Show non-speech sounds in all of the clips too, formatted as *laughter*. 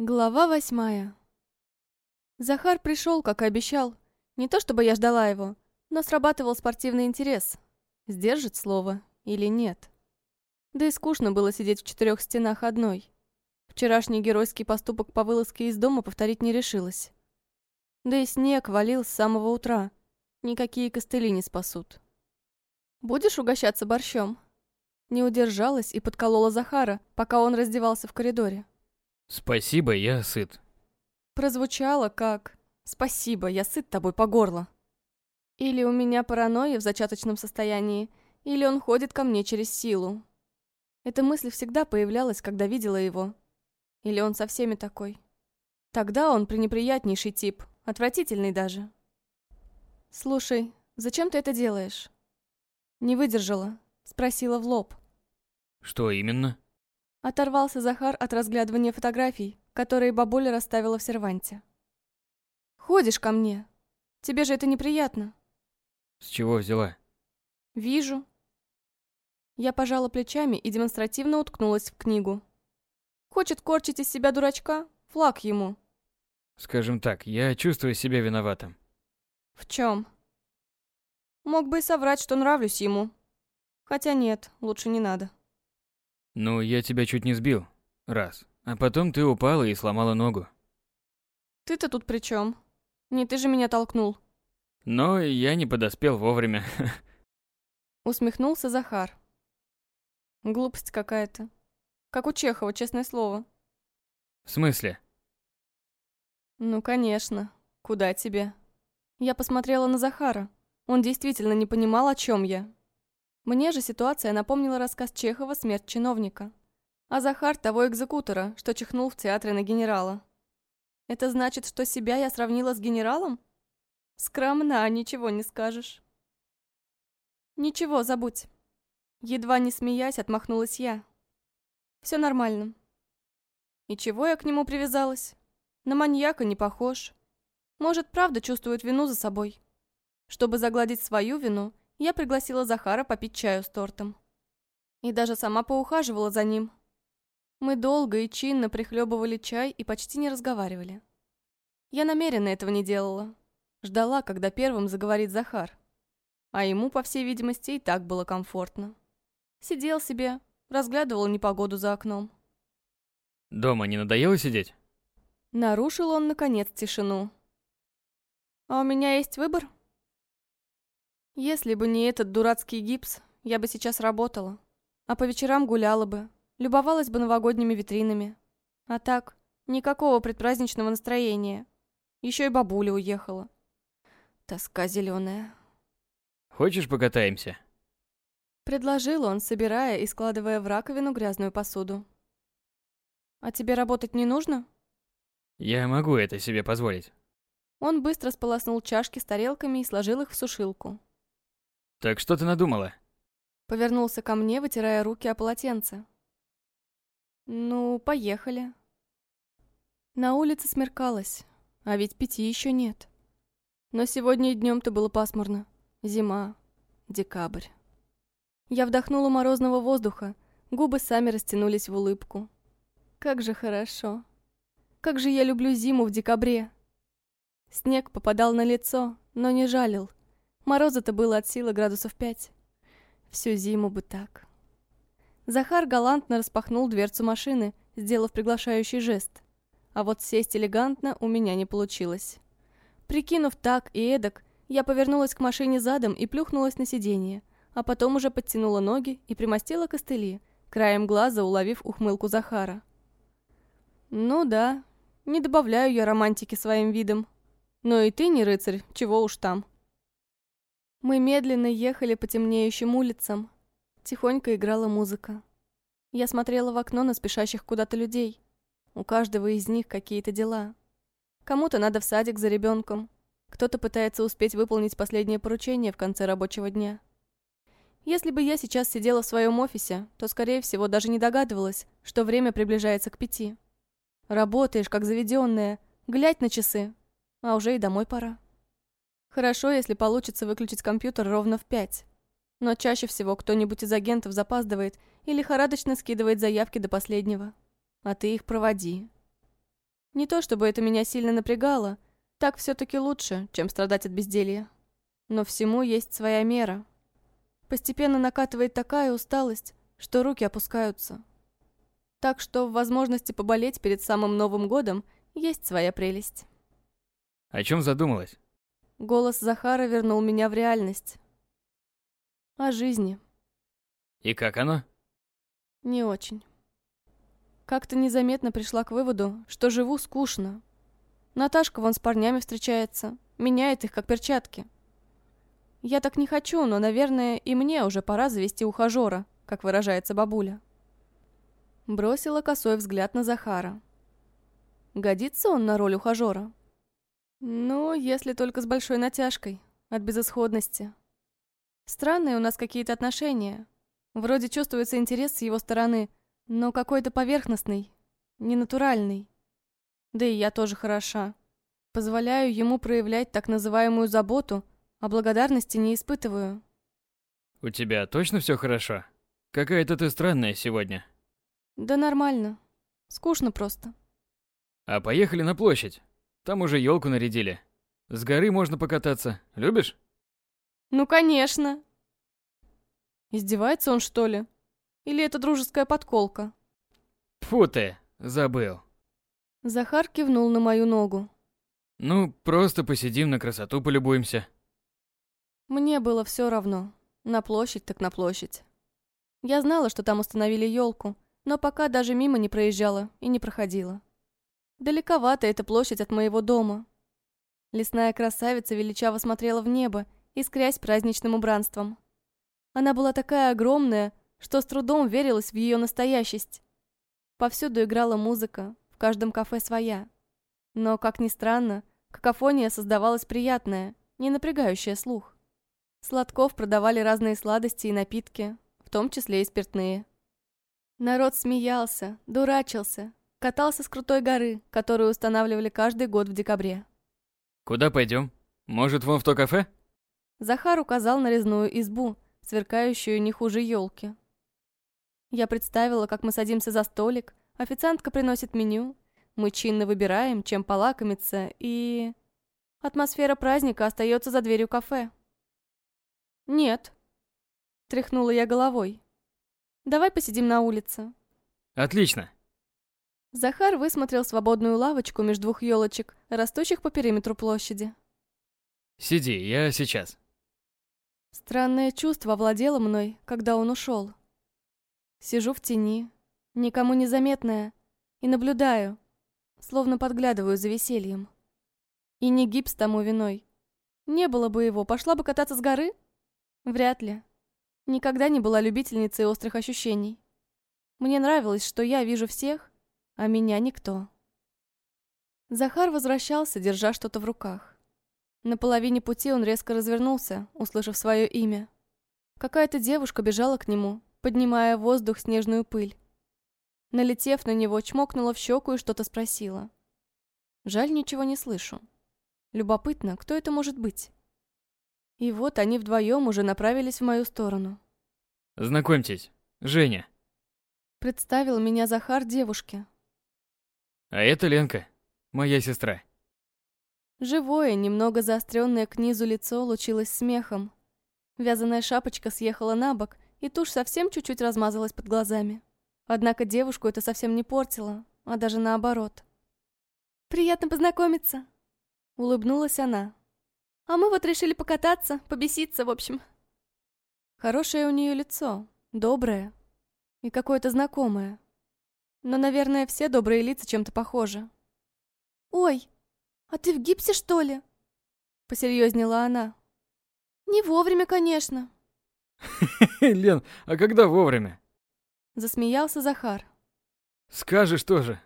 Глава восьмая. Захар пришел, как и обещал. Не то чтобы я ждала его, но срабатывал спортивный интерес. Сдержит слово или нет. Да и скучно было сидеть в четырех стенах одной. Вчерашний геройский поступок по вылазке из дома повторить не решилась. Да и снег валил с самого утра. Никакие костыли не спасут. «Будешь угощаться борщом?» Не удержалась и подколола Захара, пока он раздевался в коридоре. Спасибо, я сыт. Прозвучало как «Спасибо, я сыт тобой по горло». Или у меня паранойя в зачаточном состоянии, или он ходит ко мне через силу. Эта мысль всегда появлялась, когда видела его. Или он со всеми такой. Тогда он пренеприятнейший тип, отвратительный даже. «Слушай, зачем ты это делаешь?» Не выдержала, спросила в лоб. Что именно? Оторвался Захар от разглядывания фотографий, которые бабуля расставила в серванте. «Ходишь ко мне. Тебе же это неприятно». С чего взяла? «Вижу». Я пожала плечами и демонстративно уткнулась в книгу. «Хочет корчить из себя дурачка? Флаг ему». Скажем так, я чувствую себя виноватым. «В чем? Мог бы и соврать, что нравлюсь ему. Хотя нет, лучше не надо. Ну, я тебя чуть не сбил. Раз. А потом ты упала и сломала ногу. Ты-то тут при чем? Не ты же меня толкнул. Но я не подоспел вовремя. *laughs* Усмехнулся Захар. Глупость какая-то. Как у Чехова, честное слово. В смысле? Ну, конечно. Куда тебе? Я посмотрела на Захара. Он действительно не понимал, о чем я. Мне же ситуация напомнила рассказ Чехова «Смерть чиновника». А Захар того экзекутора, что чихнул в театре на генерала. Это значит, что себя я сравнила с генералом? Скромна, ничего не скажешь. Ничего, забудь. Едва не смеясь, отмахнулась я. Все нормально. И чего я к нему привязалась? На маньяка не похож. Может, правда чувствует вину за собой. Чтобы загладить свою вину, я пригласила Захара попить чаю с тортом. И даже сама поухаживала за ним. Мы долго и чинно прихлебывали чай и почти не разговаривали. Я намеренно этого не делала. Ждала, когда первым заговорит Захар. А ему, по всей видимости, и так было комфортно. Сидел себе, разглядывал непогоду за окном. Дома не надоело сидеть? Нарушил он, наконец, тишину. «А у меня есть выбор?» Если бы не этот дурацкий гипс, я бы сейчас работала. А по вечерам гуляла бы, любовалась бы новогодними витринами. А так, никакого предпраздничного настроения. Еще и бабуля уехала. Тоска зеленая. Хочешь покатаемся? Предложил он, собирая и складывая в раковину грязную посуду. А тебе работать не нужно? Я могу это себе позволить. Он быстро сполоснул чашки с тарелками и сложил их в сушилку. Так что ты надумала? Повернулся ко мне, вытирая руки о полотенце. Ну, поехали. На улице смеркалось, а ведь пяти еще нет. Но сегодня и днем-то было пасмурно. Зима, декабрь. Я вдохнула морозного воздуха, губы сами растянулись в улыбку. Как же хорошо. Как же я люблю зиму в декабре. Снег попадал на лицо, но не жалил. Мороза-то было от силы градусов пять. Всю зиму бы так. Захар галантно распахнул дверцу машины, сделав приглашающий жест. А вот сесть элегантно у меня не получилось. Прикинув так и эдак, я повернулась к машине задом и плюхнулась на сиденье, а потом уже подтянула ноги и примостила костыли, краем глаза уловив ухмылку Захара. «Ну да, не добавляю я романтики своим видом. Но и ты не рыцарь, чего уж там». Мы медленно ехали по темнеющим улицам. Тихонько играла музыка. Я смотрела в окно на спешащих куда-то людей. У каждого из них какие-то дела. Кому-то надо в садик за ребенком. Кто-то пытается успеть выполнить последнее поручение в конце рабочего дня. Если бы я сейчас сидела в своем офисе, то, скорее всего, даже не догадывалась, что время приближается к пяти. Работаешь, как заведенная, глядь на часы, а уже и домой пора. Хорошо, если получится выключить компьютер ровно в пять. Но чаще всего кто-нибудь из агентов запаздывает и лихорадочно скидывает заявки до последнего. А ты их проводи. Не то чтобы это меня сильно напрягало, так все-таки лучше, чем страдать от безделья. Но всему есть своя мера. Постепенно накатывает такая усталость, что руки опускаются. Так что в возможности поболеть перед самым Новым годом есть своя прелесть. О чем задумалась? Голос Захара вернул меня в реальность. О жизни. И как оно? Не очень. Как-то незаметно пришла к выводу, что живу скучно. Наташка вон с парнями встречается, меняет их как перчатки. Я так не хочу, но, наверное, и мне уже пора завести ухажера, как выражается бабуля. Бросила косой взгляд на Захара. Годится он на роль ухажера? Ну, если только с большой натяжкой, от безысходности. Странные у нас какие-то отношения. Вроде чувствуется интерес с его стороны, но какой-то поверхностный, ненатуральный. Да и я тоже хороша. Позволяю ему проявлять так называемую заботу, а благодарности не испытываю. У тебя точно все хорошо? Какая-то ты странная сегодня. Да нормально. Скучно просто. А поехали на площадь. Там уже елку нарядили. С горы можно покататься. Любишь? Ну, конечно. Издевается он, что ли? Или это дружеская подколка? Фу ты, забыл. Захар кивнул на мою ногу. Ну, просто посидим на красоту полюбуемся. Мне было все равно. На площадь так на площадь. Я знала, что там установили елку, но пока даже мимо не проезжала и не проходила. Далековато эта площадь от моего дома. Лесная красавица величаво смотрела в небо, искрясь праздничным убранством. Она была такая огромная, что с трудом верилась в ее настоящесть. Повсюду играла музыка, в каждом кафе своя. Но, как ни странно, какофония создавалась приятная, не напрягающая слух. Сладков продавали разные сладости и напитки, в том числе и спиртные. Народ смеялся, дурачился, катался с крутой горы, которую устанавливали каждый год в декабре. Куда пойдем? Может, вон в то кафе? Захар указал на резную избу, сверкающую не хуже елки. Я представила, как мы садимся за столик, официантка приносит меню, мы чинно выбираем, чем полакомиться, и... Атмосфера праздника остается за дверью кафе. «Нет», — тряхнула я головой. «Давай посидим на улице». Отлично. Захар высмотрел свободную лавочку между двух елочек, растущих по периметру площади. Сиди, я сейчас. Странное чувство овладело мной, когда он ушел. Сижу в тени, никому не заметная, и наблюдаю, словно подглядываю за весельем. И не гипс тому виной. Не было бы его, пошла бы кататься с горы? Вряд ли. Никогда не была любительницей острых ощущений. Мне нравилось, что я вижу всех, а меня никто. Захар возвращался, держа что-то в руках. На половине пути он резко развернулся, услышав свое имя. Какая-то девушка бежала к нему, поднимая в воздух снежную пыль. Налетев на него, чмокнула в щеку и что-то спросила. Жаль, ничего не слышу. Любопытно, кто это может быть? И вот они вдвоем уже направились в мою сторону. Знакомьтесь, Женя. Представил меня Захар девушке. А это Ленка, моя сестра. Живое, немного заостренное к низу лицо лучилось смехом. Вязаная шапочка съехала на бок, и тушь совсем чуть-чуть размазалась под глазами. Однако девушку это совсем не портило, а даже наоборот. «Приятно познакомиться!» Улыбнулась она. «А мы вот решили покататься, побеситься, в общем». Хорошее у нее лицо, доброе и какое-то знакомое. Но, наверное, все добрые лица чем-то похожи. «Ой, а ты в гипсе, что ли?» Посерьезнела она. «Не вовремя, конечно». *laughs* Лен, а когда вовремя? Засмеялся Захар. Скажешь тоже.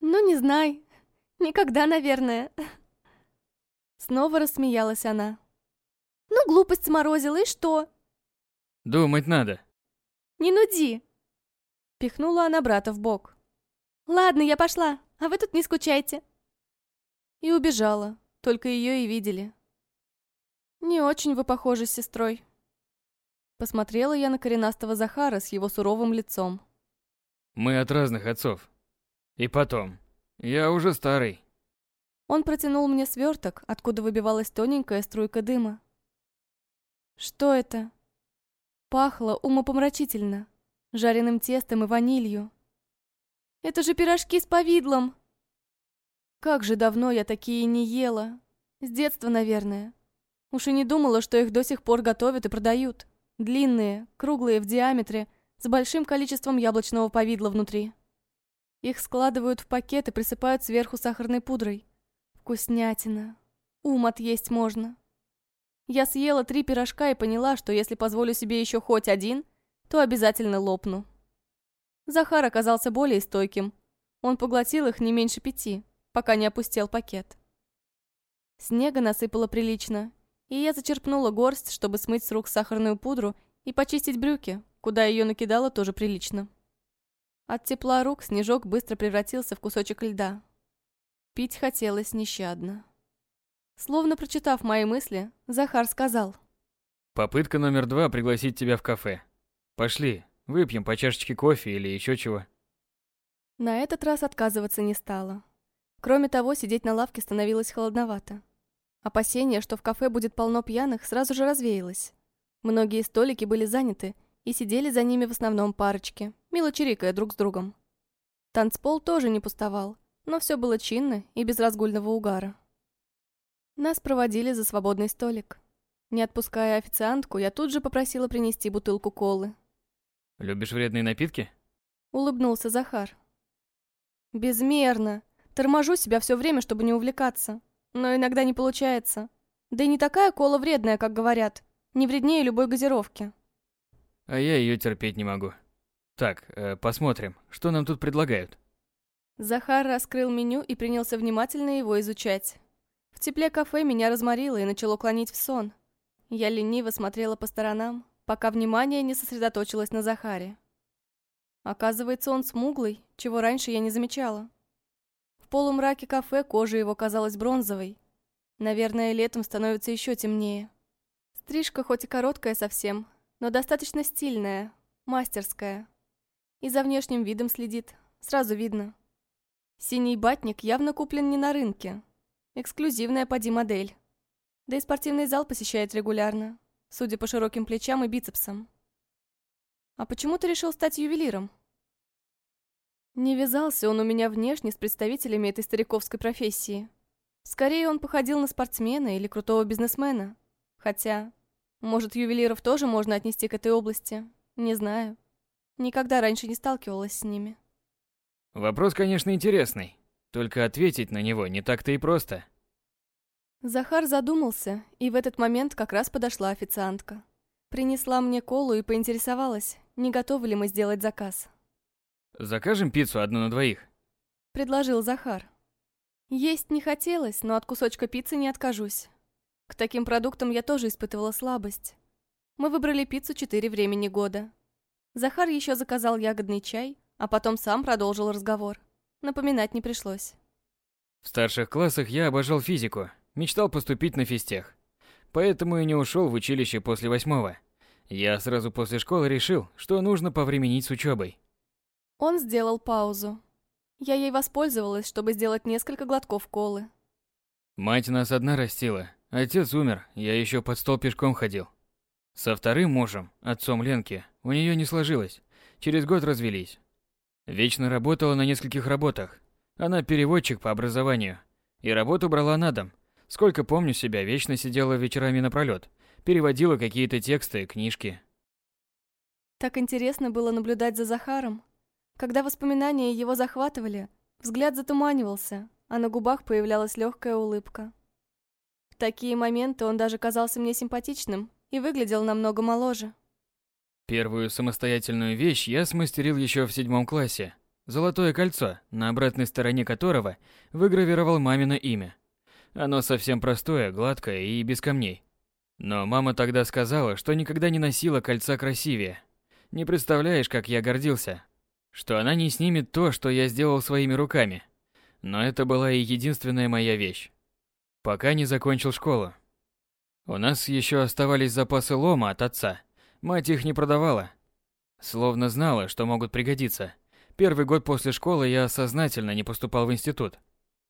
Ну, не знай. Никогда, наверное. *laughs* Снова рассмеялась она. Ну, глупость сморозила, и что? Думать надо. Не нуди. Пихнула она брата в бок. Ладно, я пошла, а вы тут не скучайте. И убежала, только ее и видели. Не очень вы похожи с сестрой. Посмотрела я на коренастого Захара с его суровым лицом. Мы от разных отцов. И потом, Я уже старый. Он протянул мне сверток, откуда выбивалась тоненькая струйка дыма. Что это? Пахло умопомрачительно, жареным тестом и ванилью. Это же пирожки с повидлом! Как же давно я такие не ела. С детства, наверное. Уж и не думала, что их до сих пор готовят и продают. Длинные, круглые в диаметре, с большим количеством яблочного повидла внутри. Их складывают в пакет и присыпают сверху сахарной пудрой. Вкуснятина. Ум отъесть можно. Я съела три пирожка и поняла, что если позволю себе еще хоть один, то обязательно лопну. Захар оказался более стойким. Он поглотил их не меньше пяти, пока не опустел пакет. Снега насыпало прилично, и я зачерпнула горсть, чтобы смыть с рук сахарную пудру и почистить брюки, куда ее накидала тоже прилично. От тепла рук снежок быстро превратился в кусочек льда. Пить хотелось нещадно. Словно прочитав мои мысли, Захар сказал. Попытка номер два пригласить тебя в кафе. Пошли, выпьем по чашечке кофе или еще чего. На этот раз отказываться не стала. Кроме того, сидеть на лавке становилось холодновато. Опасение, что в кафе будет полно пьяных, сразу же развеялось. Многие столики были заняты, и сидели за ними в основном парочки, мило чирикая друг с другом. Танцпол тоже не пустовал, но все было чинно и без разгульного угара. Нас проводили за свободный столик. Не отпуская официантку, я тут же попросила принести бутылку колы. «Любишь вредные напитки?» Улыбнулся Захар. «Безмерно. Торможу себя все время, чтобы не увлекаться. Но иногда не получается. Да и не такая кола вредная, как говорят. Не вреднее любой газировки». А я ее терпеть не могу. Так, э, посмотрим, что нам тут предлагают. Захар раскрыл меню и принялся внимательно его изучать. В тепле кафе меня разморило и начало клонить в сон. Я лениво смотрела по сторонам, пока внимание не сосредоточилось на Захаре. Оказывается, он смуглый, чего раньше я не замечала. В полумраке кафе кожа его казалась бронзовой. Наверное, летом становится еще темнее. Стрижка хоть и короткая совсем, но достаточно стильная, мастерская. И за внешним видом следит, сразу видно. Синий батник явно куплен не на рынке, Эксклюзивная поди модель. Да и спортивный зал посещает регулярно, судя по широким плечам и бицепсам. А почему ты решил стать ювелиром? Не вязался он у меня внешне с представителями этой стариковской профессии. Скорее, он походил на спортсмена или крутого бизнесмена. Хотя, может, ювелиров тоже можно отнести к этой области. Не знаю. Никогда раньше не сталкивалась с ними. Вопрос, конечно, интересный. Только ответить на него не так-то и просто. Захар задумался, и в этот момент как раз подошла официантка. Принесла мне колу и поинтересовалась, не готовы ли мы сделать заказ. «Закажем пиццу одну на двоих?» – предложил Захар. Есть не хотелось, но от кусочка пиццы не откажусь. К таким продуктам я тоже испытывала слабость. Мы выбрали пиццу четыре времени года. Захар еще заказал ягодный чай, а потом сам продолжил разговор. Напоминать не пришлось. В старших классах я обожал физику, мечтал поступить на физтех. Поэтому и не ушел в училище после восьмого. Я сразу после школы решил, что нужно повременить с учебой. Он сделал паузу. Я ей воспользовалась, чтобы сделать несколько глотков колы. Мать нас одна растила. Отец умер, я еще под стол пешком ходил. Со вторым мужем, отцом Ленки, у нее не сложилось. Через год развелись. Вечно работала на нескольких работах. Она переводчик по образованию. И работу брала на дом. Сколько помню себя, вечно сидела вечерами напролёт. Переводила какие-то тексты, книжки. Так интересно было наблюдать за Захаром. Когда воспоминания его захватывали, взгляд затуманивался, а на губах появлялась легкая улыбка. В такие моменты он даже казался мне симпатичным и выглядел намного моложе. Первую самостоятельную вещь я смастерил еще в седьмом классе. Золотое кольцо, на обратной стороне которого выгравировал мамино имя. Оно совсем простое, гладкое и без камней. Но мама тогда сказала, что никогда не носила кольца красивее. Не представляешь, как я гордился, что она не снимет то, что я сделал своими руками. Но это была и единственная моя вещь. Пока не закончил школу. У нас еще оставались запасы лома от отца – Мать их не продавала. Словно знала, что могут пригодиться. Первый год после школы я сознательно не поступал в институт.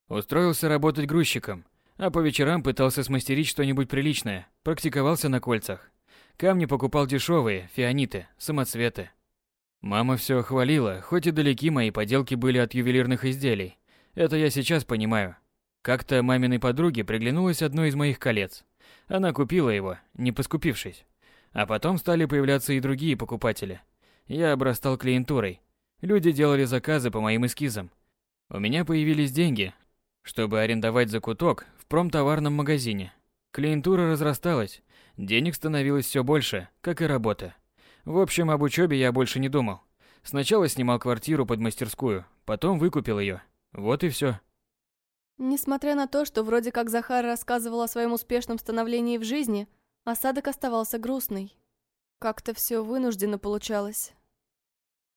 Устроился работать грузчиком, а по вечерам пытался смастерить что-нибудь приличное, практиковался на кольцах. Камни покупал дешевые, фианиты, самоцветы. Мама все хвалила, хоть и далеки мои поделки были от ювелирных изделий. Это я сейчас понимаю. Как-то маминой подруге приглянулось одно из моих колец. Она купила его, не поскупившись. А потом стали появляться и другие покупатели. Я обрастал клиентурой. Люди делали заказы по моим эскизам. У меня появились деньги, чтобы арендовать закуток промтоварном магазине. Клиентура разрасталась, денег становилось все больше, как и работа. В общем, об учебе я больше не думал. Сначала снимал квартиру под мастерскую, потом выкупил ее. Вот и все. Несмотря на то, что вроде как Захар рассказывал о своем успешном становлении в жизни, осадок оставался грустный. Как-то все вынужденно получалось.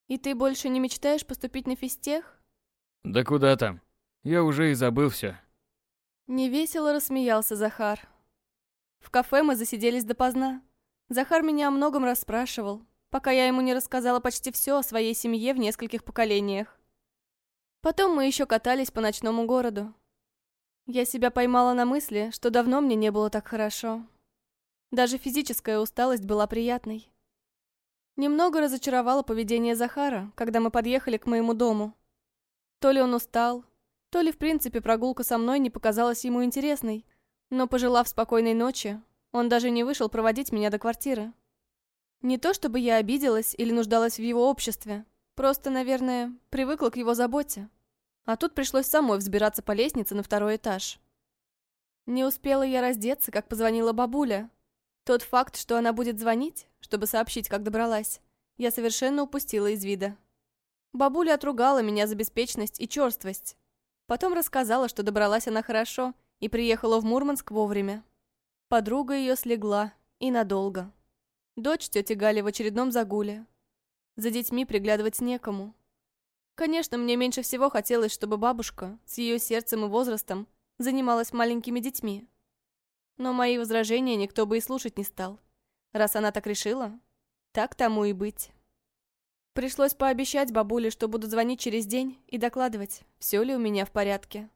И ты больше не мечтаешь поступить на физтех? Да куда там? Я уже и забыл все. Невесело рассмеялся Захар. В кафе мы засиделись допоздна. Захар меня о многом расспрашивал, пока я ему не рассказала почти все о своей семье в нескольких поколениях. Потом мы еще катались по ночному городу. Я себя поймала на мысли, что давно мне не было так хорошо. Даже физическая усталость была приятной. Немного разочаровало поведение Захара, когда мы подъехали к моему дому. То ли он устал, то ли в принципе прогулка со мной не показалась ему интересной, но, пожелав спокойной ночи, он даже не вышел проводить меня до квартиры. Не то чтобы я обиделась или нуждалась в его обществе, просто, наверное, привыкла к его заботе. А тут пришлось самой взбираться по лестнице на второй этаж. Не успела я раздеться, как позвонила бабуля. Тот факт, что она будет звонить, чтобы сообщить, как добралась, я совершенно упустила из вида. Бабуля отругала меня за беспечность и черствость. Потом рассказала, что добралась она хорошо и приехала в Мурманск вовремя. Подруга ее слегла, и надолго. Дочь тети Гали в очередном загуле. За детьми приглядывать некому. Конечно, мне меньше всего хотелось, чтобы бабушка с ее сердцем и возрастом занималась маленькими детьми. Но мои возражения никто бы и слушать не стал. Раз она так решила, так тому и быть. Пришлось пообещать бабуле, что буду звонить через день и докладывать, все ли у меня в порядке.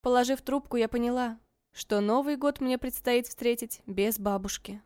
Положив трубку, я поняла, что Новый год мне предстоит встретить без бабушки.